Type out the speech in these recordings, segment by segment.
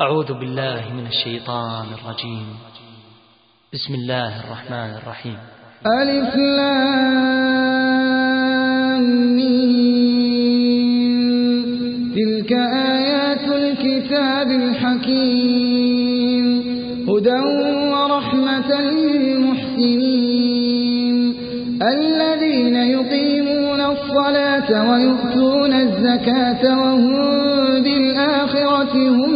أعوذ بالله من الشيطان الرجيم. بسم الله الرحمن الرحيم. ألف تلك آيات الكتاب الحكيم. هدى ورحمة للمحسنين. الذين يقيمون الصلاة ويؤتون الزكاة وهم بالآخرة هم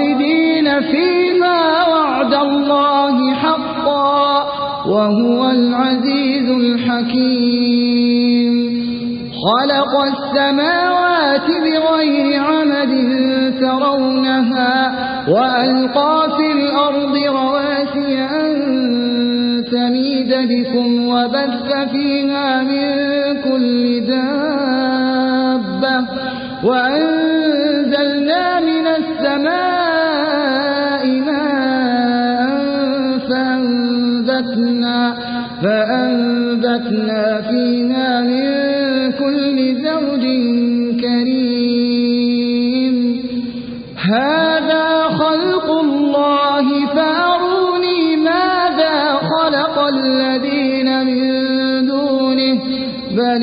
خالدين فيما وعد الله حقا وهو العزيز الحكيم. خلق السماوات بغير عمد ترونها وألقى في الأرض رواسي أن تميد بكم وبث فيها من كل دابة. وأنزلنا من السماء فأنبتنا فيها من كل زوج كريم. هذا خلق الله فأروني ماذا خلق الذين من دونه؟ بل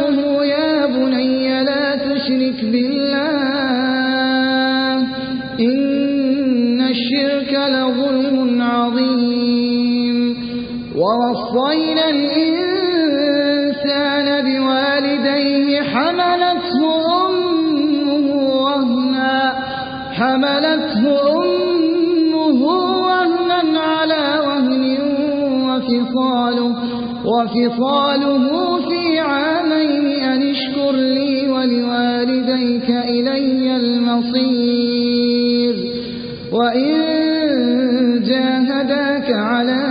ووصينا الإنسان بوالديه حملته أمه وهنا حملته أمه وهنا على وهن وفصاله وفصاله في عامين أن اشكر لي ولوالديك إلي المصير وإن جاهداك على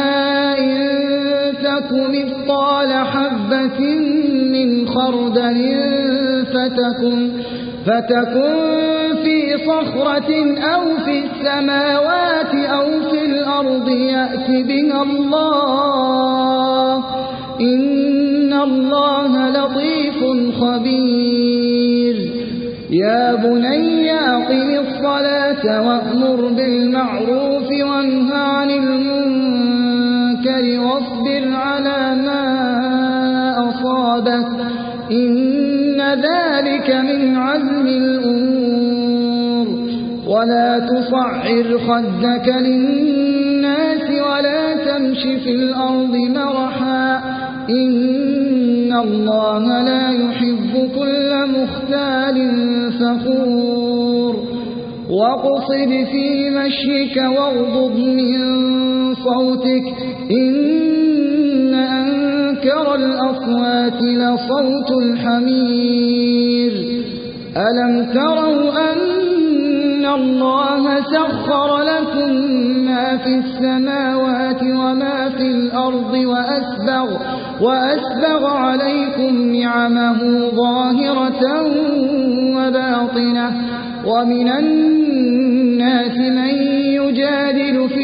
مثقال حبة من خردل فتكن فتكن في صخرة أو في السماوات أو في الأرض يأت بها الله إن الله لطيف خبير. يا بني أقم الصلاة وأمر بالمعروف وانهى عن المنكر واصبر على ما أصابك. إن ذلك من عزم الأمور. ولا تصعر خدك للناس ولا تمش في الأرض مرحا. إن الله لا يحب كل مختال فخور. واقصد في مشيك واغضض من صوتك إن أنكر الأصوات لصوت الحمير. ألم تروا أن الله سخر لكم ما في السماوات وما في الأرض وأسبغ, وأسبغ عليكم نعمه ظاهرة وباطنة. ومن الناس من يجادل في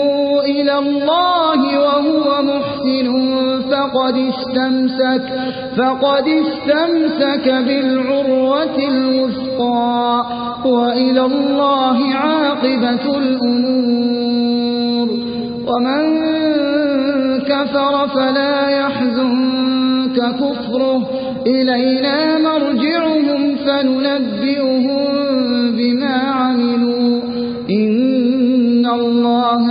الله وهو محسن فقد استمسك فقد استمسك بالعروة الوثقى وإلى الله عاقبة الأمور. ومن كفر فلا يحزنك كفره. إلينا مرجعهم فننبئهم بما عملوا. إن الله